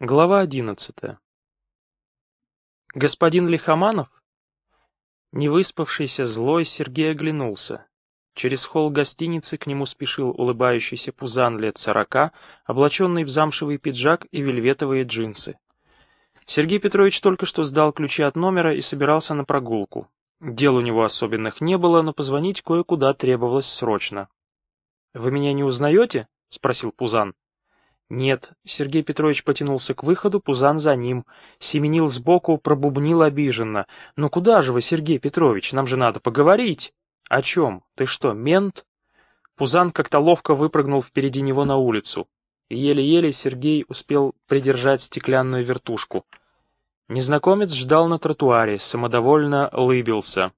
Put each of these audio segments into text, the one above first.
Глава одиннадцатая. Господин Лихоманов? Невыспавшийся, злой Сергей оглянулся. Через холл гостиницы к нему спешил улыбающийся пузан лет сорока, облаченный в замшевый пиджак и вельветовые джинсы. Сергей Петрович только что сдал ключи от номера и собирался на прогулку. Дел у него особенных не было, но позвонить кое-куда требовалось срочно. «Вы меня не узнаете?» — спросил Пузан. Нет, Сергей Петрович потянулся к выходу, Пузан за ним. Семенил сбоку, пробубнил обиженно. «Ну куда же вы, Сергей Петрович, нам же надо поговорить!» «О чем? Ты что, мент?» Пузан как-то ловко выпрыгнул впереди него на улицу. Еле-еле Сергей успел придержать стеклянную вертушку. Незнакомец ждал на тротуаре, самодовольно лыбился.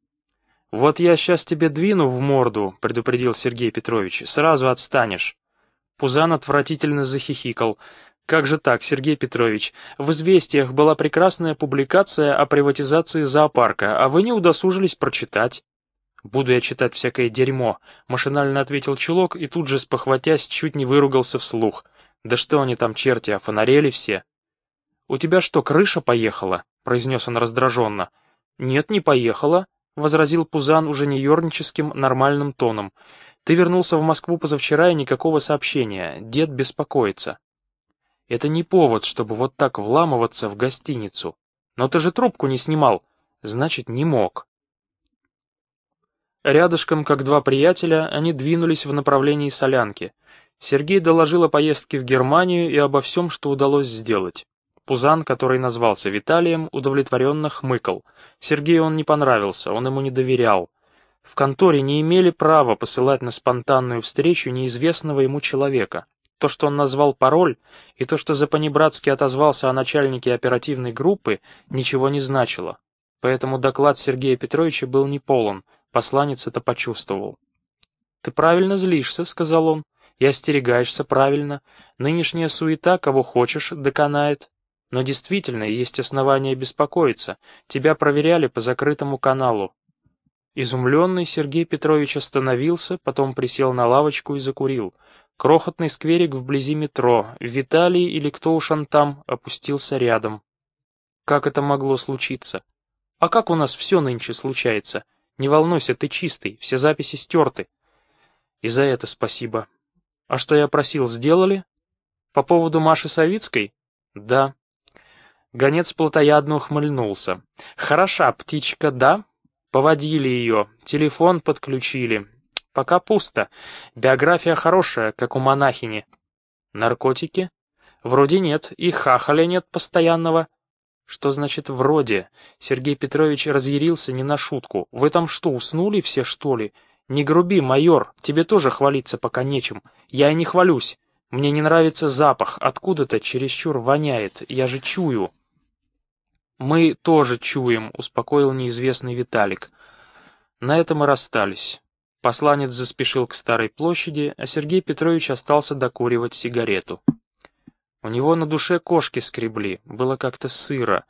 «Вот я сейчас тебе двину в морду», — предупредил Сергей Петрович, — «сразу отстанешь». Пузан отвратительно захихикал. «Как же так, Сергей Петрович? В «Известиях» была прекрасная публикация о приватизации зоопарка, а вы не удосужились прочитать». «Буду я читать всякое дерьмо», — машинально ответил чулок и тут же, спохватясь, чуть не выругался вслух. «Да что они там, черти, офонарели все?» «У тебя что, крыша поехала?» — произнес он раздраженно. «Нет, не поехала», — возразил Пузан уже не ерническим, нормальным тоном. Ты вернулся в Москву позавчера и никакого сообщения. Дед беспокоится. Это не повод, чтобы вот так вламываться в гостиницу. Но ты же трубку не снимал. Значит, не мог. Рядышком, как два приятеля, они двинулись в направлении солянки. Сергей доложил о поездке в Германию и обо всем, что удалось сделать. Пузан, который назвался Виталием, удовлетворенно хмыкал. Сергею он не понравился, он ему не доверял. В конторе не имели права посылать на спонтанную встречу неизвестного ему человека. То, что он назвал пароль, и то, что запанибратски отозвался о начальнике оперативной группы, ничего не значило. Поэтому доклад Сергея Петровича был неполон, посланец это почувствовал. «Ты правильно злишься», — сказал он, — «и остерегаешься правильно. Нынешняя суета, кого хочешь, доконает. Но действительно есть основания беспокоиться. Тебя проверяли по закрытому каналу. Изумленный Сергей Петрович остановился, потом присел на лавочку и закурил. Крохотный скверик вблизи метро, Виталий или кто уж он там, опустился рядом. Как это могло случиться? А как у нас все нынче случается? Не волнуйся, ты чистый, все записи стерты. И за это спасибо. А что я просил, сделали? По поводу Маши Савицкой? Да. Гонец плотоядно ухмыльнулся. Хороша птичка, да? Поводили ее, телефон подключили. Пока пусто. Биография хорошая, как у монахини. Наркотики? Вроде нет, и хахаля нет постоянного. Что значит «вроде»? Сергей Петрович разъярился не на шутку. Вы там что, уснули все, что ли? Не груби, майор, тебе тоже хвалиться пока нечем. Я и не хвалюсь. Мне не нравится запах, откуда-то чересчур воняет, я же чую. «Мы тоже чуем», — успокоил неизвестный Виталик. На этом и расстались. Посланец заспешил к Старой площади, а Сергей Петрович остался докуривать сигарету. У него на душе кошки скребли, было как-то сыро.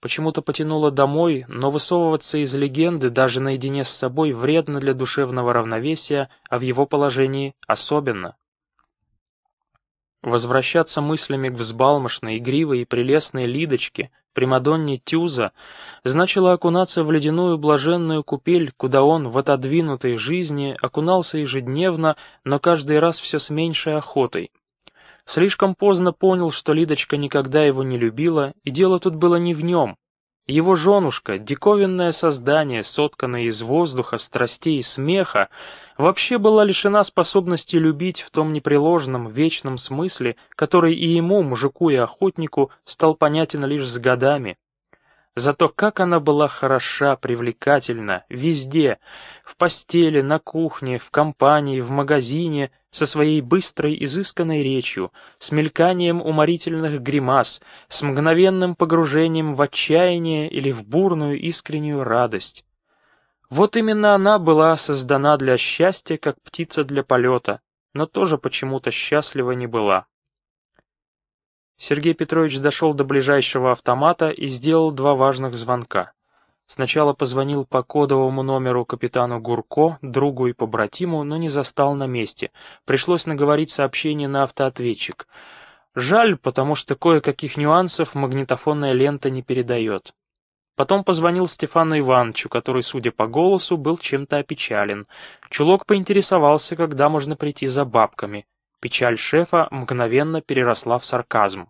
Почему-то потянуло домой, но высовываться из легенды даже наедине с собой вредно для душевного равновесия, а в его положении особенно. Возвращаться мыслями к взбалмошной, игривой и прелестной Лидочке, Примадонне Тюза значило окунаться в ледяную блаженную купель, куда он в отодвинутой жизни окунался ежедневно, но каждый раз все с меньшей охотой. Слишком поздно понял, что Лидочка никогда его не любила, и дело тут было не в нем. Его женушка, диковинное создание, сотканное из воздуха, страстей и смеха, вообще была лишена способности любить в том непреложном, вечном смысле, который и ему, мужику и охотнику, стал понятен лишь с годами. Зато как она была хороша, привлекательна, везде, в постели, на кухне, в компании, в магазине, со своей быстрой, изысканной речью, с мельканием уморительных гримас, с мгновенным погружением в отчаяние или в бурную искреннюю радость. Вот именно она была создана для счастья, как птица для полета, но тоже почему-то счастлива не была. Сергей Петрович дошел до ближайшего автомата и сделал два важных звонка. Сначала позвонил по кодовому номеру капитану Гурко, другу и побратиму, но не застал на месте. Пришлось наговорить сообщение на автоответчик. Жаль, потому что кое-каких нюансов магнитофонная лента не передает. Потом позвонил Стефану Ивановичу, который, судя по голосу, был чем-то опечален. Чулок поинтересовался, когда можно прийти за бабками. Печаль шефа мгновенно переросла в сарказм.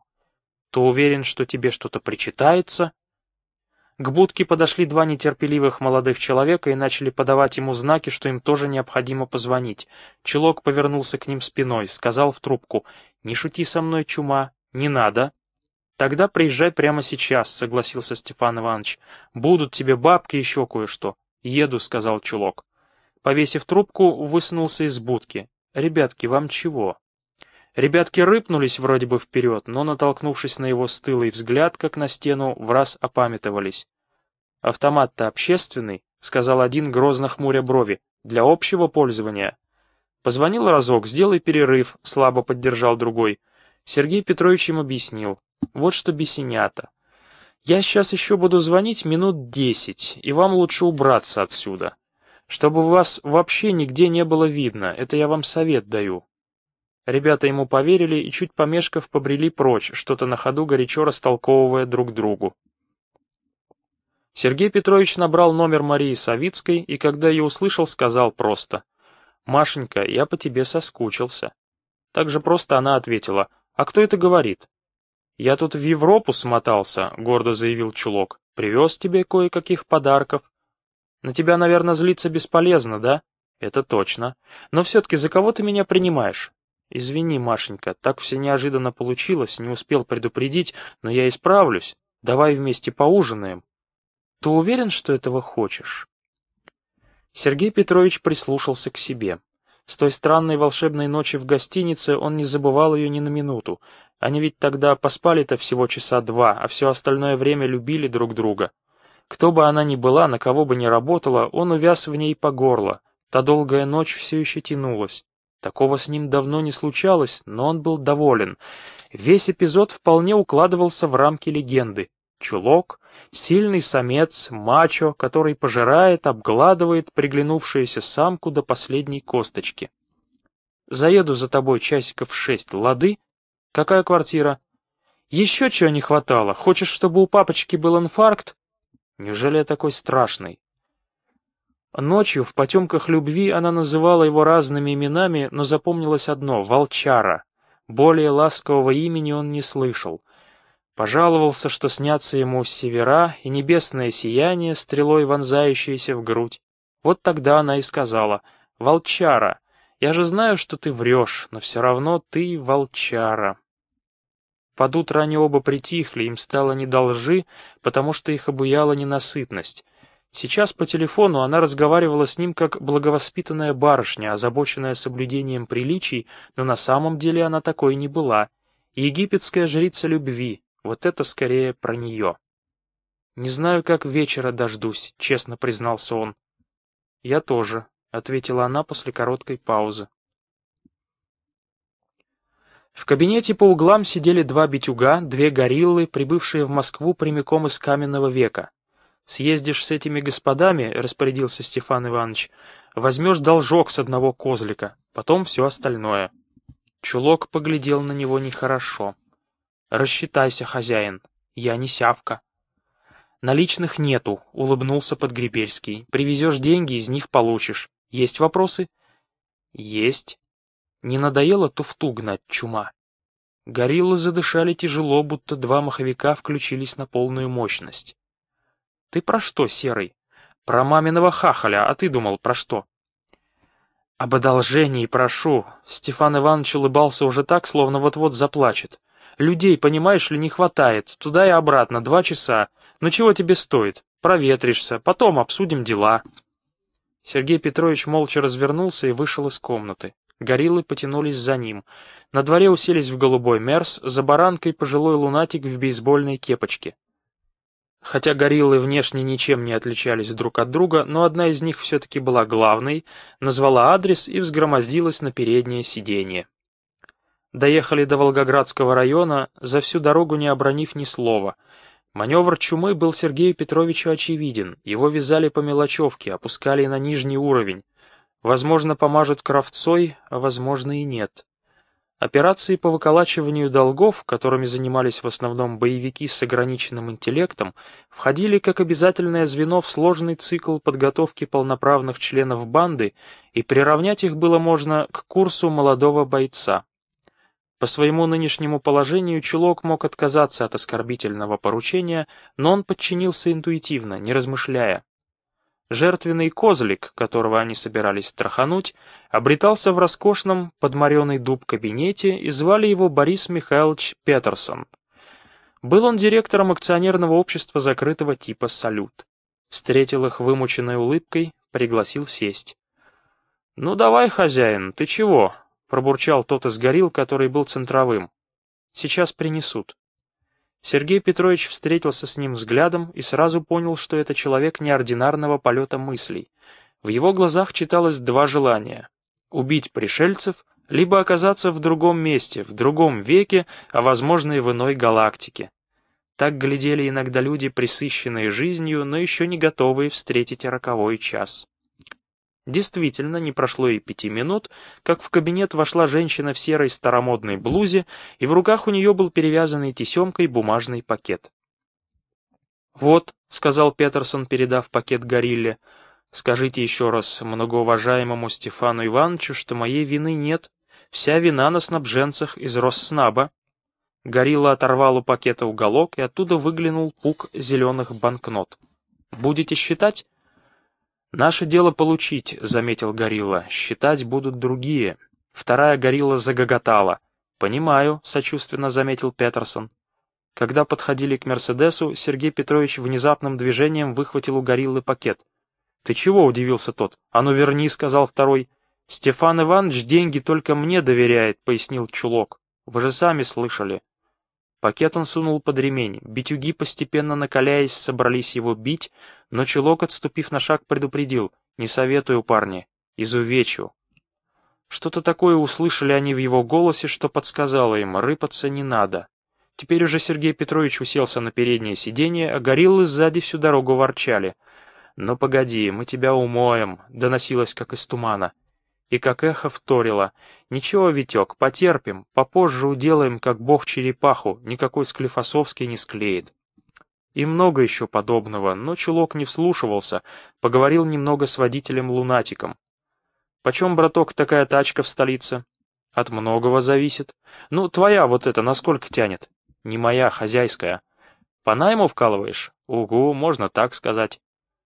«То уверен, что тебе что-то причитается?» К будке подошли два нетерпеливых молодых человека и начали подавать ему знаки, что им тоже необходимо позвонить. Чулок повернулся к ним спиной, сказал в трубку «Не шути со мной, чума, не надо». «Тогда приезжай прямо сейчас», — согласился Стефан Иванович. «Будут тебе бабки еще кое-что». «Еду», — сказал Чулок. Повесив трубку, высунулся из будки. «Ребятки, вам чего?» Ребятки рыпнулись вроде бы вперед, но, натолкнувшись на его стылый взгляд, как на стену, в раз опамятовались. «Автомат-то общественный», — сказал один, грозно хмуря брови, — «для общего пользования». Позвонил разок, сделай перерыв, слабо поддержал другой. Сергей Петрович им объяснил. Вот что бесенята. Я сейчас еще буду звонить минут десять, и вам лучше убраться отсюда. Чтобы вас вообще нигде не было видно, это я вам совет даю. Ребята ему поверили и, чуть помешков, побрели прочь, что-то на ходу горячо растолковывая друг другу. Сергей Петрович набрал номер Марии Савицкой и, когда ее услышал, сказал просто «Машенька, я по тебе соскучился». Так же просто она ответила «А кто это говорит?» «Я тут в Европу смотался», — гордо заявил Чулок. «Привез тебе кое-каких подарков». «На тебя, наверное, злиться бесполезно, да?» «Это точно. Но все-таки за кого ты меня принимаешь?» «Извини, Машенька, так все неожиданно получилось, не успел предупредить, но я исправлюсь. Давай вместе поужинаем». «Ты уверен, что этого хочешь?» Сергей Петрович прислушался к себе. С той странной волшебной ночи в гостинице он не забывал ее ни на минуту. Они ведь тогда поспали-то всего часа два, а все остальное время любили друг друга. Кто бы она ни была, на кого бы ни работала, он увяз в ней по горло. Та долгая ночь все еще тянулась. Такого с ним давно не случалось, но он был доволен. Весь эпизод вполне укладывался в рамки легенды. Чулок, сильный самец, мачо, который пожирает, обгладывает приглянувшуюся самку до последней косточки. «Заеду за тобой часиков шесть, лады? Какая квартира?» «Еще чего не хватало? Хочешь, чтобы у папочки был инфаркт?» «Неужели я такой страшный?» Ночью в потемках любви она называла его разными именами, но запомнилось одно — Волчара. Более ласкового имени он не слышал. Пожаловался, что снятся ему севера и небесное сияние, стрелой вонзающееся в грудь. Вот тогда она и сказала «Волчара, я же знаю, что ты врешь, но все равно ты волчара». Под утро они оба притихли, им стало не до лжи, потому что их обуяла ненасытность. Сейчас по телефону она разговаривала с ним как благовоспитанная барышня, озабоченная соблюдением приличий, но на самом деле она такой не была. Египетская жрица любви, вот это скорее про нее. «Не знаю, как вечера дождусь», — честно признался он. «Я тоже», — ответила она после короткой паузы. В кабинете по углам сидели два битюга, две гориллы, прибывшие в Москву прямиком из каменного века. «Съездишь с этими господами», — распорядился Стефан Иванович, — «возьмешь должок с одного козлика, потом все остальное». Чулок поглядел на него нехорошо. «Рассчитайся, хозяин, я не сявка». «Наличных нету», — улыбнулся Подгребельский. «Привезешь деньги, из них получишь. Есть вопросы?» «Есть». Не надоело туфту гнать, чума? Гориллы задышали тяжело, будто два маховика включились на полную мощность. «Ты про что, Серый?» «Про маминого хахаля, а ты думал, про что?» «Об одолжении прошу!» Стефан Иванович улыбался уже так, словно вот-вот заплачет. «Людей, понимаешь ли, не хватает. Туда и обратно, два часа. Ну чего тебе стоит? Проветришься, потом обсудим дела». Сергей Петрович молча развернулся и вышел из комнаты. Гориллы потянулись за ним. На дворе уселись в голубой мерс, за баранкой пожилой лунатик в бейсбольной кепочке. Хотя гориллы внешне ничем не отличались друг от друга, но одна из них все-таки была главной, назвала адрес и взгромоздилась на переднее сиденье. Доехали до Волгоградского района, за всю дорогу не обронив ни слова. Маневр чумы был Сергею Петровичу очевиден, его вязали по мелочевке, опускали на нижний уровень. Возможно, помажут кровцой, а возможно и нет. Операции по выколачиванию долгов, которыми занимались в основном боевики с ограниченным интеллектом, входили как обязательное звено в сложный цикл подготовки полноправных членов банды, и приравнять их было можно к курсу молодого бойца. По своему нынешнему положению Чулок мог отказаться от оскорбительного поручения, но он подчинился интуитивно, не размышляя. Жертвенный козлик, которого они собирались страхануть, обретался в роскошном подморенный дуб кабинете и звали его Борис Михайлович Петерсон. Был он директором акционерного общества закрытого типа «Салют». Встретил их вымученной улыбкой, пригласил сесть. «Ну давай, хозяин, ты чего?» — пробурчал тот из горил, который был центровым. «Сейчас принесут». Сергей Петрович встретился с ним взглядом и сразу понял, что это человек неординарного полета мыслей. В его глазах читалось два желания — убить пришельцев, либо оказаться в другом месте, в другом веке, а возможно и в иной галактике. Так глядели иногда люди, присыщенные жизнью, но еще не готовые встретить роковой час. Действительно, не прошло и пяти минут, как в кабинет вошла женщина в серой старомодной блузе, и в руках у нее был перевязанный тесемкой бумажный пакет. «Вот», — сказал Петерсон, передав пакет горилле, — «скажите еще раз многоуважаемому Стефану Ивановичу, что моей вины нет. Вся вина на снабженцах из Росснаба». Горилла оторвал у пакета уголок, и оттуда выглянул пук зеленых банкнот. «Будете считать?» «Наше дело получить», — заметил горилла. «Считать будут другие». Вторая горилла загоготала. «Понимаю», — сочувственно заметил Петерсон. Когда подходили к «Мерседесу», Сергей Петрович внезапным движением выхватил у гориллы пакет. «Ты чего?» — удивился тот. «А ну верни», — сказал второй. «Стефан Иванович деньги только мне доверяет», — пояснил Чулок. «Вы же сами слышали». Пакет он сунул под ремень. Битюги, постепенно накаляясь, собрались его бить, но Чулок, отступив на шаг, предупредил. «Не советую, парни. Изувечу». Что-то такое услышали они в его голосе, что подсказало им, рыпаться не надо. Теперь уже Сергей Петрович уселся на переднее сиденье, а гориллы сзади всю дорогу ворчали. «Ну погоди, мы тебя умоем», — доносилось как из тумана. И как эхо вторило. «Ничего, Витек, потерпим, попозже уделаем, как бог черепаху, никакой Склифосовский не склеит». И много еще подобного, но чулок не вслушивался, поговорил немного с водителем-лунатиком. «Почем, браток, такая тачка в столице?» «От многого зависит. Ну, твоя вот эта насколько тянет?» «Не моя, хозяйская». «По найму вкалываешь?» «Угу, можно так сказать».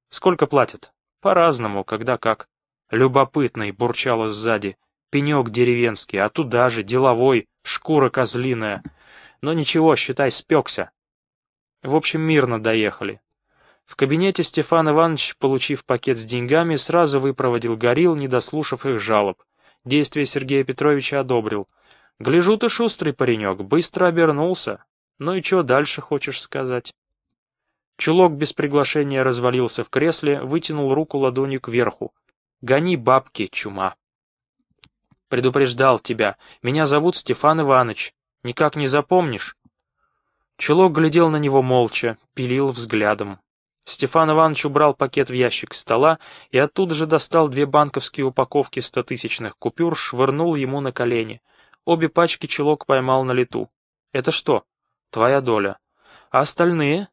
«Сколько платят?» «По-разному, когда как». Любопытный, бурчало сзади. Пенек деревенский, а туда же, деловой, шкура козлиная. Но ничего, считай, спекся. В общем, мирно доехали. В кабинете Стефан Иванович, получив пакет с деньгами, сразу выпроводил горил, не дослушав их жалоб. Действие Сергея Петровича одобрил. «Гляжу ты шустрый паренек, быстро обернулся. Ну и что дальше хочешь сказать?» Чулок без приглашения развалился в кресле, вытянул руку ладонью кверху. Гони бабки, чума. Предупреждал тебя. Меня зовут Стефан Иванович. Никак не запомнишь? Чулок глядел на него молча, пилил взглядом. Стефан Иванович убрал пакет в ящик стола и оттуда же достал две банковские упаковки стотысячных купюр, швырнул ему на колени. Обе пачки чулок поймал на лету. «Это что?» «Твоя доля». «А остальные?»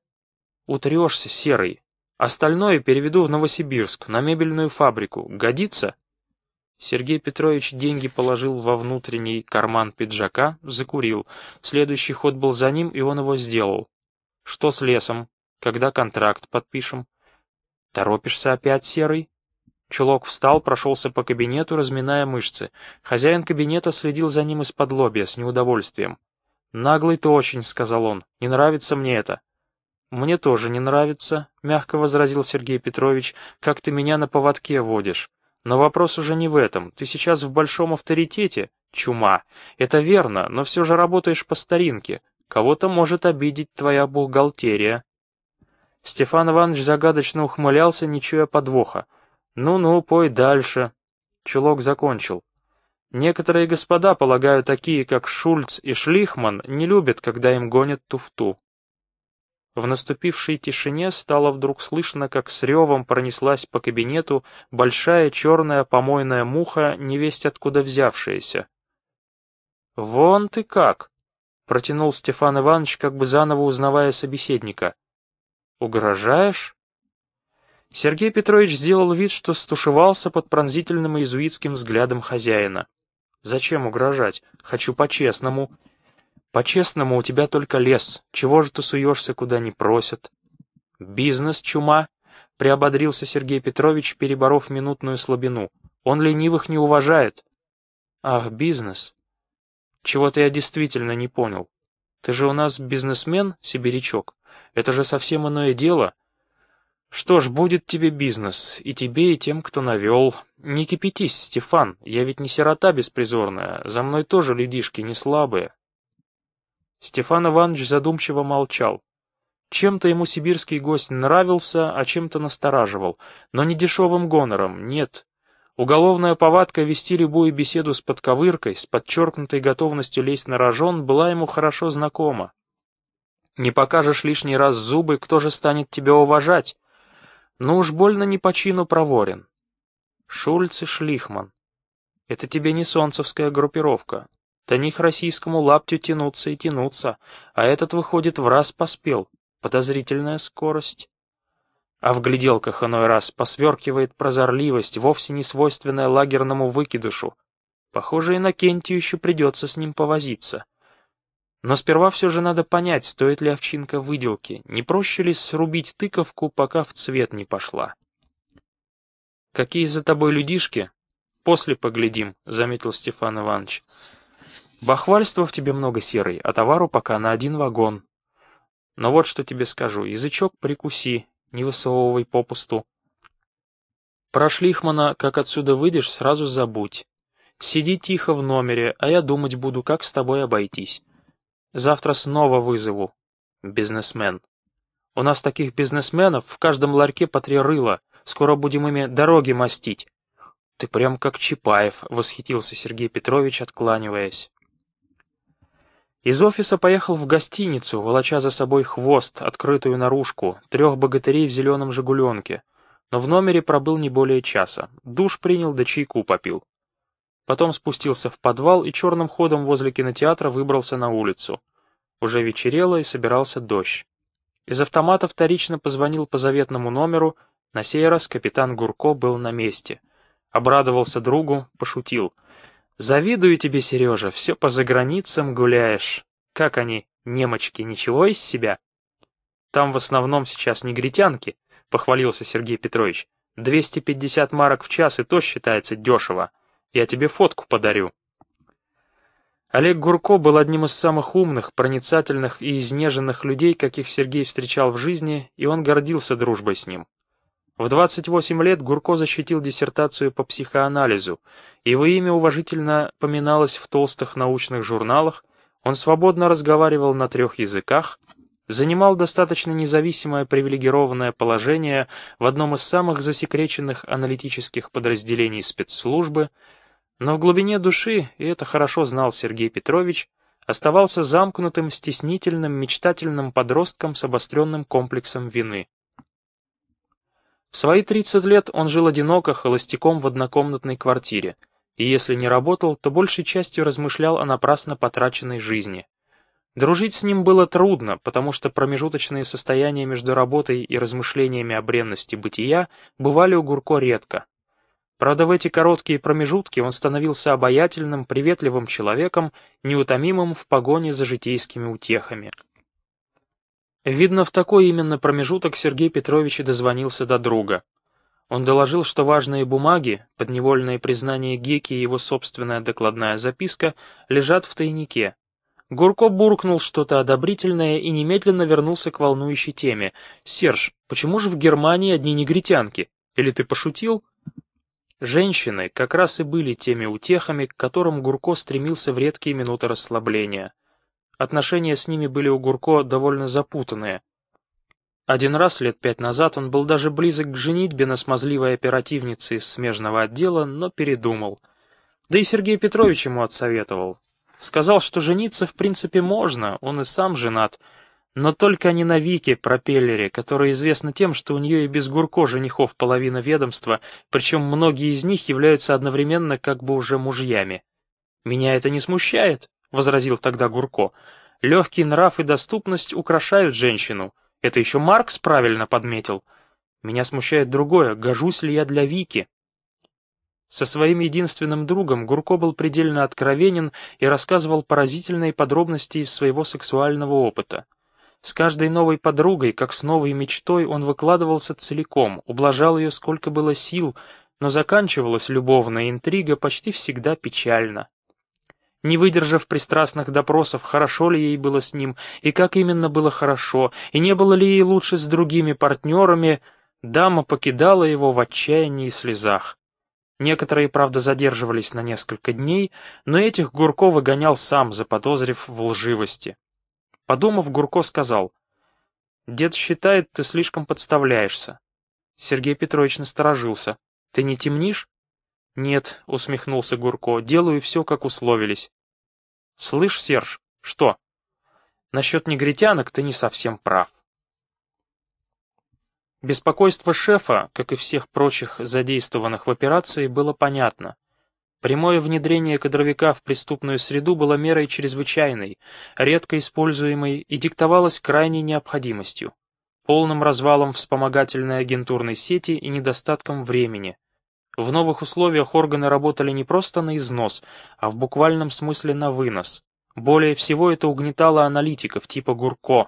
«Утрешься, серый. Остальное переведу в Новосибирск, на мебельную фабрику. Годится?» Сергей Петрович деньги положил во внутренний карман пиджака, закурил. Следующий ход был за ним, и он его сделал. «Что с лесом? Когда контракт подпишем?» «Торопишься опять, Серый?» Чулок встал, прошелся по кабинету, разминая мышцы. Хозяин кабинета следил за ним из-под лобья, с неудовольствием. «Наглый ты очень», — сказал он. «Не нравится мне это». «Мне тоже не нравится», — мягко возразил Сергей Петрович, «как ты меня на поводке водишь. Но вопрос уже не в этом. Ты сейчас в большом авторитете. Чума. Это верно, но все же работаешь по старинке. Кого-то может обидеть твоя бухгалтерия». Стефан Иванович загадочно ухмылялся, не чуя подвоха. «Ну-ну, пой дальше». Чулок закончил. Некоторые господа, полагаю, такие как Шульц и Шлихман, не любят, когда им гонят туфту. В наступившей тишине стало вдруг слышно, как с ревом пронеслась по кабинету большая черная помойная муха, невесть откуда взявшаяся. «Вон ты как!» — протянул Стефан Иванович, как бы заново узнавая собеседника. «Угрожаешь?» Сергей Петрович сделал вид, что стушевался под пронзительным иезуитским взглядом хозяина. «Зачем угрожать? Хочу по-честному». «По-честному у тебя только лес. Чего же ты суешься, куда не просят?» «Бизнес, чума», — приободрился Сергей Петрович, переборов минутную слабину. «Он ленивых не уважает». «Ах, бизнес. Чего-то я действительно не понял. Ты же у нас бизнесмен, сибирячок. Это же совсем иное дело. Что ж, будет тебе бизнес, и тебе, и тем, кто навел. Не кипятись, Стефан, я ведь не сирота беспризорная, за мной тоже людишки не слабые. Стефан Иванович задумчиво молчал. Чем-то ему сибирский гость нравился, а чем-то настораживал, но не дешевым гонором, нет. Уголовная повадка вести любую беседу с подковыркой, с подчеркнутой готовностью лезть на рожон, была ему хорошо знакома. Не покажешь лишний раз зубы, кто же станет тебя уважать? Ну уж больно не по чину проворен. Шульц и Шлихман. Это тебе не солнцевская группировка. До них российскому лаптю тянуться и тянуться, а этот, выходит, в раз поспел. Подозрительная скорость. А в гляделках иной раз посверкивает прозорливость, вовсе не свойственная лагерному выкидышу. Похоже, Иннокентию еще придется с ним повозиться. Но сперва все же надо понять, стоит ли овчинка выделки, не проще ли срубить тыковку, пока в цвет не пошла. «Какие за тобой людишки?» «После поглядим», — заметил Стефан Иванович. «Бахвальства в тебе много серый, а товару пока на один вагон. Но вот что тебе скажу, язычок прикуси, не высовывай попусту. Про Шлихмана, как отсюда выйдешь, сразу забудь. Сиди тихо в номере, а я думать буду, как с тобой обойтись. Завтра снова вызову. Бизнесмен. У нас таких бизнесменов в каждом ларьке по три рыла. Скоро будем ими дороги мастить. Ты прям как Чапаев, восхитился Сергей Петрович, откланиваясь. Из офиса поехал в гостиницу, волоча за собой хвост, открытую наружку, трех богатырей в зеленом «Жигуленке». Но в номере пробыл не более часа. Душ принял, да чайку попил. Потом спустился в подвал и черным ходом возле кинотеатра выбрался на улицу. Уже вечерело и собирался дождь. Из автомата вторично позвонил по заветному номеру, на сей раз капитан Гурко был на месте. Обрадовался другу, пошутил. «Завидую тебе, Сережа, все по заграницам гуляешь. Как они, немочки, ничего из себя?» «Там в основном сейчас негритянки», — похвалился Сергей Петрович. «250 марок в час, и то считается дешево. Я тебе фотку подарю». Олег Гурко был одним из самых умных, проницательных и изнеженных людей, каких Сергей встречал в жизни, и он гордился дружбой с ним. В 28 лет Гурко защитил диссертацию по психоанализу, его имя уважительно поминалось в толстых научных журналах, он свободно разговаривал на трех языках, занимал достаточно независимое привилегированное положение в одном из самых засекреченных аналитических подразделений спецслужбы, но в глубине души, и это хорошо знал Сергей Петрович, оставался замкнутым, стеснительным, мечтательным подростком с обостренным комплексом вины. В свои 30 лет он жил одиноко, холостяком в однокомнатной квартире, и если не работал, то большей частью размышлял о напрасно потраченной жизни. Дружить с ним было трудно, потому что промежуточные состояния между работой и размышлениями о бренности бытия бывали у Гурко редко. Правда, в эти короткие промежутки он становился обаятельным, приветливым человеком, неутомимым в погоне за житейскими утехами. Видно, в такой именно промежуток Сергей Петрович и дозвонился до друга. Он доложил, что важные бумаги, подневольное признание Геки и его собственная докладная записка лежат в тайнике. Гурко буркнул что-то одобрительное и немедленно вернулся к волнующей теме. «Серж, почему же в Германии одни негритянки? Или ты пошутил?» Женщины как раз и были теми утехами, к которым Гурко стремился в редкие минуты расслабления. Отношения с ними были у Гурко довольно запутанные. Один раз лет пять назад он был даже близок к женитьбе на смазливой оперативнице из смежного отдела, но передумал. Да и Сергей Петрович ему отсоветовал. Сказал, что жениться в принципе можно, он и сам женат, но только не на Вике, пропеллере, которая известна тем, что у нее и без Гурко женихов половина ведомства, причем многие из них являются одновременно как бы уже мужьями. Меня это не смущает, — возразил тогда Гурко. «Легкий нрав и доступность украшают женщину. Это еще Маркс правильно подметил. Меня смущает другое, гожусь ли я для Вики?» Со своим единственным другом Гурко был предельно откровенен и рассказывал поразительные подробности из своего сексуального опыта. С каждой новой подругой, как с новой мечтой, он выкладывался целиком, ублажал ее сколько было сил, но заканчивалась любовная интрига почти всегда печально. Не выдержав пристрастных допросов, хорошо ли ей было с ним, и как именно было хорошо, и не было ли ей лучше с другими партнерами, дама покидала его в отчаянии и слезах. Некоторые, правда, задерживались на несколько дней, но этих Гурко выгонял сам, заподозрив в лживости. Подумав, Гурко сказал, «Дед считает, ты слишком подставляешься». Сергей Петрович насторожился. «Ты не темнишь?» «Нет», — усмехнулся Гурко, — «делаю все, как условились». «Слышь, Серж, что?» «Насчет негритянок ты не совсем прав». Беспокойство шефа, как и всех прочих задействованных в операции, было понятно. Прямое внедрение кадровика в преступную среду было мерой чрезвычайной, редко используемой и диктовалось крайней необходимостью, полным развалом вспомогательной агентурной сети и недостатком времени. В новых условиях органы работали не просто на износ, а в буквальном смысле на вынос. Более всего это угнетало аналитиков типа Гурко,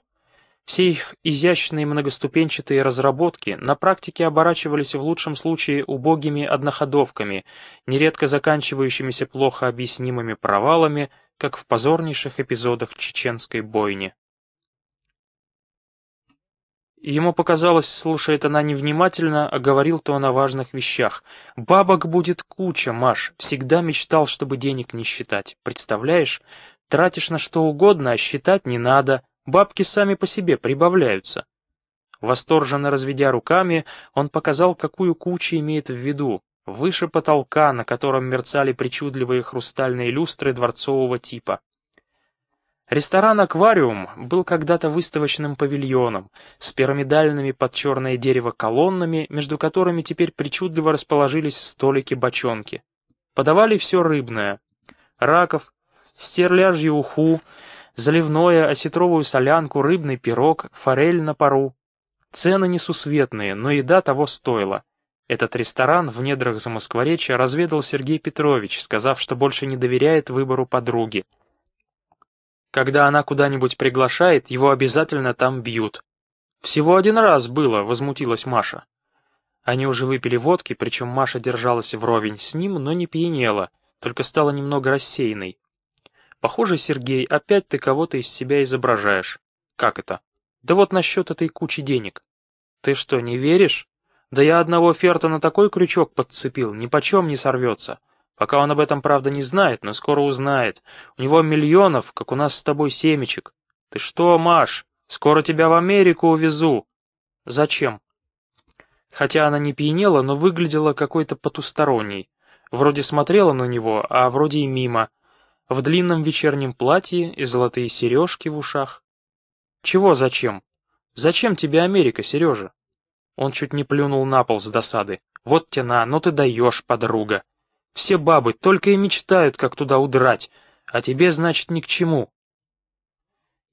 все их изящные многоступенчатые разработки на практике оборачивались в лучшем случае убогими одноходовками, нередко заканчивающимися плохо объяснимыми провалами, как в позорнейших эпизодах чеченской бойни. Ему показалось, слушает она невнимательно, а говорил-то он о важных вещах. «Бабок будет куча, Маш. Всегда мечтал, чтобы денег не считать. Представляешь? Тратишь на что угодно, а считать не надо. Бабки сами по себе прибавляются. Восторженно разведя руками, он показал, какую кучу имеет в виду. Выше потолка, на котором мерцали причудливые хрустальные люстры дворцового типа. Ресторан «Аквариум» был когда-то выставочным павильоном с пирамидальными под черное дерево колоннами, между которыми теперь причудливо расположились столики-бочонки. Подавали все рыбное. Раков, стерляжью уху, заливное, осетровую солянку, рыбный пирог, форель на пару. Цены несусветные, но еда того стоила. Этот ресторан в недрах Замоскворечья разведал Сергей Петрович, сказав, что больше не доверяет выбору подруги. Когда она куда-нибудь приглашает, его обязательно там бьют. «Всего один раз было», — возмутилась Маша. Они уже выпили водки, причем Маша держалась вровень с ним, но не пьянела, только стала немного рассеянной. Похоже, Сергей, опять ты кого-то из себя изображаешь. Как это? Да вот насчет этой кучи денег. Ты что, не веришь? Да я одного Ферта на такой крючок подцепил, ни почем не сорвется. Пока он об этом, правда, не знает, но скоро узнает. У него миллионов, как у нас с тобой семечек. Ты что, Маш, скоро тебя в Америку увезу. Зачем? Хотя она не пьянела, но выглядела какой-то потусторонней. Вроде смотрела на него, а вроде и мимо в длинном вечернем платье и золотые сережки в ушах. Чего зачем? Зачем тебе Америка, Сережа? Он чуть не плюнул на пол с досады. Вот тяна, ну ты даешь, подруга. Все бабы только и мечтают, как туда удрать, а тебе, значит, ни к чему.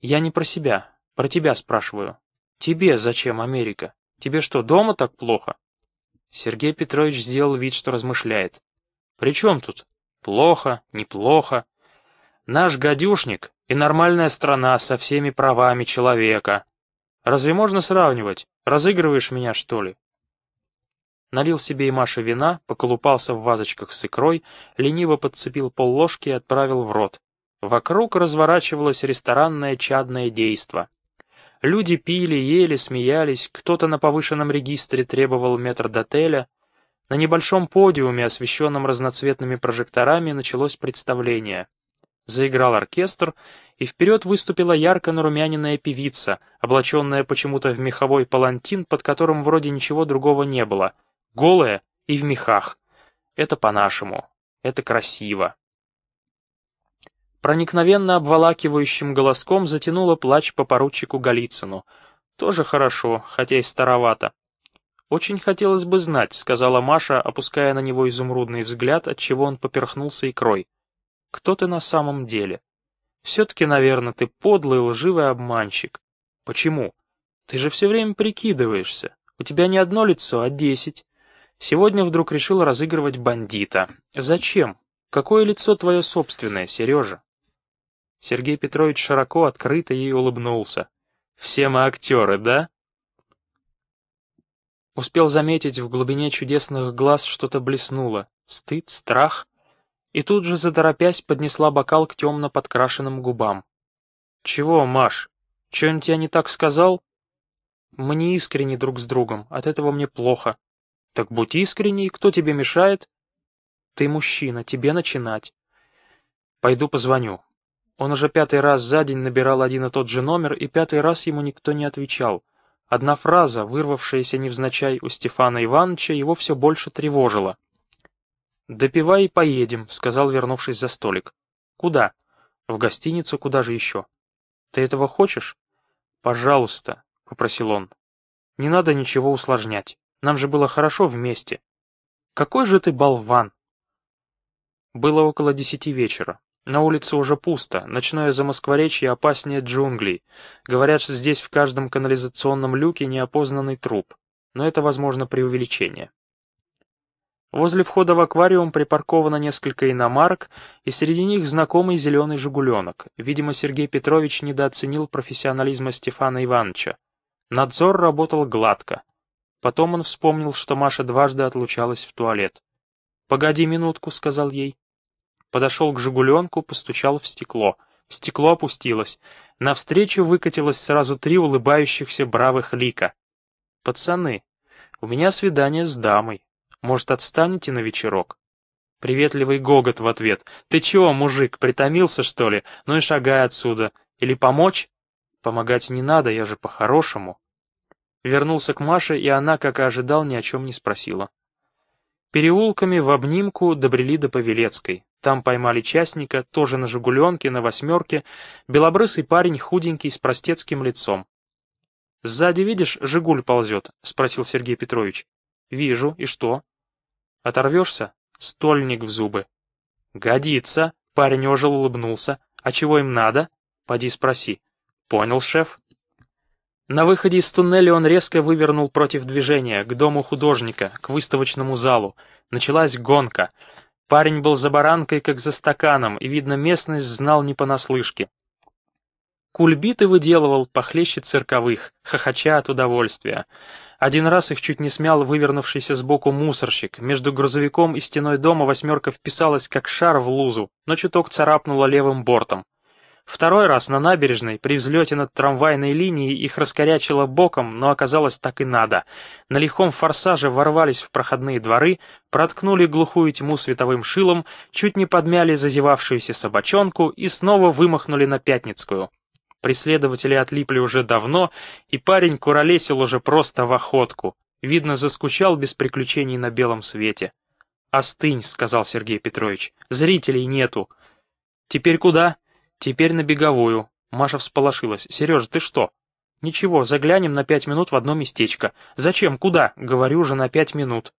Я не про себя, про тебя спрашиваю. Тебе зачем Америка? Тебе что, дома так плохо? Сергей Петрович сделал вид, что размышляет. При чем тут? Плохо, неплохо. Наш гадюшник и нормальная страна со всеми правами человека. Разве можно сравнивать? Разыгрываешь меня, что ли? Налил себе и Маше вина, поколупался в вазочках с икрой, лениво подцепил полложки и отправил в рот. Вокруг разворачивалось ресторанное чадное действо. Люди пили, ели, смеялись, кто-то на повышенном регистре требовал метрдотеля. На небольшом подиуме, освещенном разноцветными прожекторами, началось представление — Заиграл оркестр, и вперед выступила ярко нарумяненная певица, облаченная почему-то в меховой палантин, под которым вроде ничего другого не было, голая и в мехах. Это по-нашему. Это красиво. Проникновенно обволакивающим голоском затянула плач по поручику Голицыну. Тоже хорошо, хотя и старовато. «Очень хотелось бы знать», — сказала Маша, опуская на него изумрудный взгляд, отчего он поперхнулся икрой. Кто ты на самом деле? Все-таки, наверное, ты подлый лживый обманщик. Почему? Ты же все время прикидываешься. У тебя не одно лицо, а десять. Сегодня вдруг решил разыгрывать бандита. Зачем? Какое лицо твое собственное, Сережа? Сергей Петрович широко, открыто ей улыбнулся. Все мы актеры, да? Успел заметить, в глубине чудесных глаз что-то блеснуло. Стыд, страх. И тут же, заторопясь, поднесла бокал к темно подкрашенным губам. «Чего, Маш? Че-нибудь я не так сказал?» «Мы не искренни друг с другом, от этого мне плохо». «Так будь искренней, кто тебе мешает?» «Ты мужчина, тебе начинать». «Пойду позвоню». Он уже пятый раз за день набирал один и тот же номер, и пятый раз ему никто не отвечал. Одна фраза, вырвавшаяся невзначай у Стефана Ивановича, его все больше тревожила. «Допивай и поедем», — сказал, вернувшись за столик. «Куда?» «В гостиницу, куда же еще?» «Ты этого хочешь?» «Пожалуйста», — попросил он. «Не надо ничего усложнять. Нам же было хорошо вместе». «Какой же ты болван!» Было около десяти вечера. На улице уже пусто, ночное замоскворечье опаснее джунглей. Говорят, что здесь в каждом канализационном люке неопознанный труп. Но это, возможно, преувеличение. Возле входа в аквариум припарковано несколько иномарок, и среди них знакомый зеленый «Жигуленок». Видимо, Сергей Петрович недооценил профессионализма Стефана Ивановича. Надзор работал гладко. Потом он вспомнил, что Маша дважды отлучалась в туалет. «Погоди минутку», — сказал ей. Подошел к «Жигуленку», постучал в стекло. Стекло опустилось. Навстречу выкатилось сразу три улыбающихся бравых лика. «Пацаны, у меня свидание с дамой. Может, отстанете на вечерок?» Приветливый гогот в ответ. «Ты чего, мужик, притомился, что ли? Ну и шагай отсюда. Или помочь?» «Помогать не надо, я же по-хорошему». Вернулся к Маше, и она, как и ожидал, ни о чем не спросила. Переулками в обнимку добрели до Павелецкой. Там поймали частника, тоже на «Жигуленке», на «восьмерке», белобрысый парень, худенький, с простецким лицом. «Сзади, видишь, «Жигуль» ползет?» — спросил Сергей Петрович. «Вижу. И что?» «Оторвешься?» «Стольник в зубы». «Годится!» — парень ожил улыбнулся. «А чего им надо?» «Поди спроси». «Понял, шеф». На выходе из туннеля он резко вывернул против движения, к дому художника, к выставочному залу. Началась гонка. Парень был за баранкой, как за стаканом, и, видно, местность знал не понаслышке. Кульбиты выделывал похлеще цирковых, хохоча от удовольствия. Один раз их чуть не смял вывернувшийся сбоку мусорщик. Между грузовиком и стеной дома восьмерка вписалась, как шар в лузу, но чуток царапнула левым бортом. Второй раз на набережной, при взлете над трамвайной линией, их раскорячило боком, но оказалось так и надо. На лихом форсаже ворвались в проходные дворы, проткнули глухую тьму световым шилом, чуть не подмяли зазевавшуюся собачонку и снова вымахнули на Пятницкую. Преследователи отлипли уже давно, и парень куролесил уже просто в охотку. Видно, заскучал без приключений на белом свете. «Остынь», — сказал Сергей Петрович, — «зрителей нету». «Теперь куда?» Теперь на беговую. Маша всполошилась. «Сережа, ты что?» «Ничего, заглянем на пять минут в одно местечко. Зачем? Куда?» «Говорю же, на пять минут».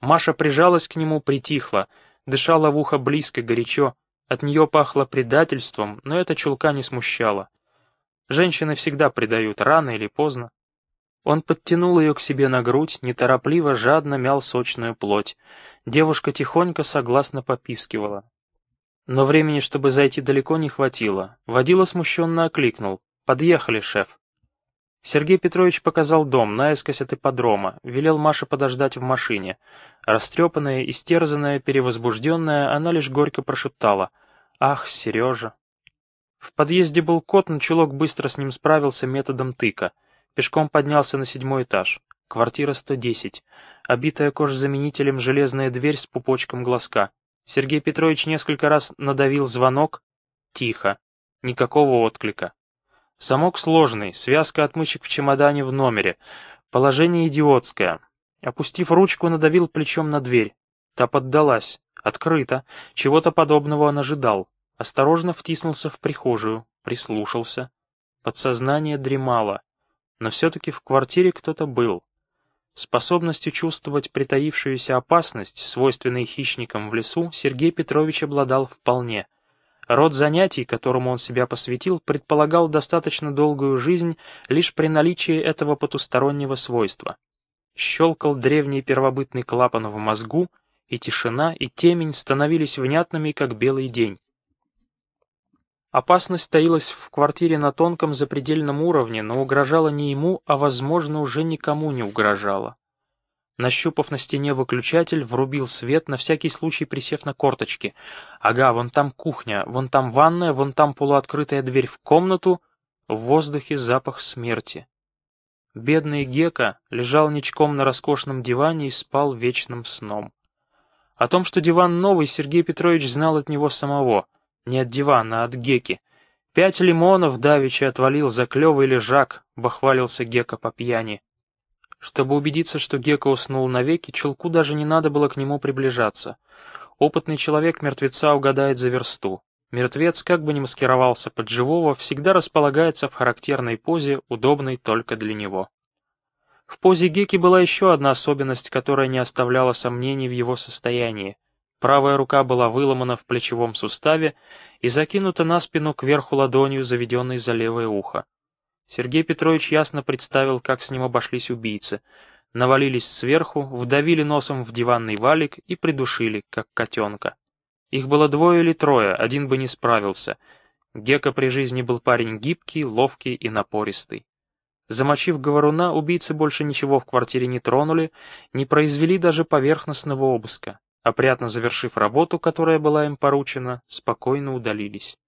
Маша прижалась к нему, притихла, дышала в ухо близко, горячо. От нее пахло предательством, но это чулка не смущало. Женщины всегда предают, рано или поздно. Он подтянул ее к себе на грудь, неторопливо, жадно мял сочную плоть. Девушка тихонько согласно попискивала. Но времени, чтобы зайти далеко, не хватило. Водила смущенно окликнул. «Подъехали, шеф». Сергей Петрович показал дом, наискось от ипподрома, велел Маше подождать в машине. Растрепанная, истерзанная, перевозбужденная, она лишь горько прошептала. «Ах, Сережа!» В подъезде был кот, но чулок быстро с ним справился методом тыка. Пешком поднялся на седьмой этаж. Квартира 110. Обитая кожзаменителем железная дверь с пупочком глазка. Сергей Петрович несколько раз надавил звонок. Тихо. Никакого отклика. Замок сложный, связка отмычек в чемодане в номере. Положение идиотское. Опустив ручку, надавил плечом на дверь. Та поддалась. Открыто. Чего-то подобного он ожидал. Осторожно втиснулся в прихожую. Прислушался. Подсознание дремало. Но все-таки в квартире кто-то был. Способностью чувствовать притаившуюся опасность, свойственной хищникам в лесу, Сергей Петрович обладал вполне. Род занятий, которому он себя посвятил, предполагал достаточно долгую жизнь лишь при наличии этого потустороннего свойства. Щелкал древний первобытный клапан в мозгу, и тишина, и темень становились внятными, как белый день. Опасность таилась в квартире на тонком запредельном уровне, но угрожала не ему, а, возможно, уже никому не угрожала. Нащупав на стене выключатель, врубил свет, на всякий случай присев на корточки. Ага, вон там кухня, вон там ванная, вон там полуоткрытая дверь в комнату, в воздухе запах смерти. Бедный Гека лежал ничком на роскошном диване и спал вечным сном. О том, что диван новый, Сергей Петрович знал от него самого. Не от дивана, а от Геки. Пять лимонов давеча отвалил за клевый лежак, бахвалился Гека по пьяни. Чтобы убедиться, что Гека уснул навеки, Чулку даже не надо было к нему приближаться. Опытный человек мертвеца угадает за версту. Мертвец, как бы ни маскировался под живого, всегда располагается в характерной позе, удобной только для него. В позе Геки была еще одна особенность, которая не оставляла сомнений в его состоянии. Правая рука была выломана в плечевом суставе и закинута на спину кверху ладонью, заведенной за левое ухо. Сергей Петрович ясно представил, как с ним обошлись убийцы. Навалились сверху, вдавили носом в диванный валик и придушили, как котенка. Их было двое или трое, один бы не справился. Гека при жизни был парень гибкий, ловкий и напористый. Замочив говоруна, убийцы больше ничего в квартире не тронули, не произвели даже поверхностного обыска. Опрятно завершив работу, которая была им поручена, спокойно удалились.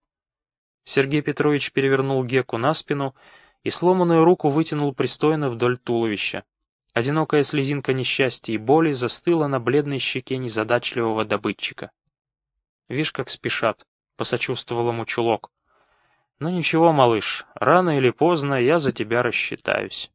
Сергей Петрович перевернул Геку на спину и сломанную руку вытянул пристойно вдоль туловища. Одинокая слезинка несчастья и боли застыла на бледной щеке незадачливого добытчика. «Вишь, как спешат», — посочувствовал ему чулок. «Ну ничего, малыш, рано или поздно я за тебя рассчитаюсь».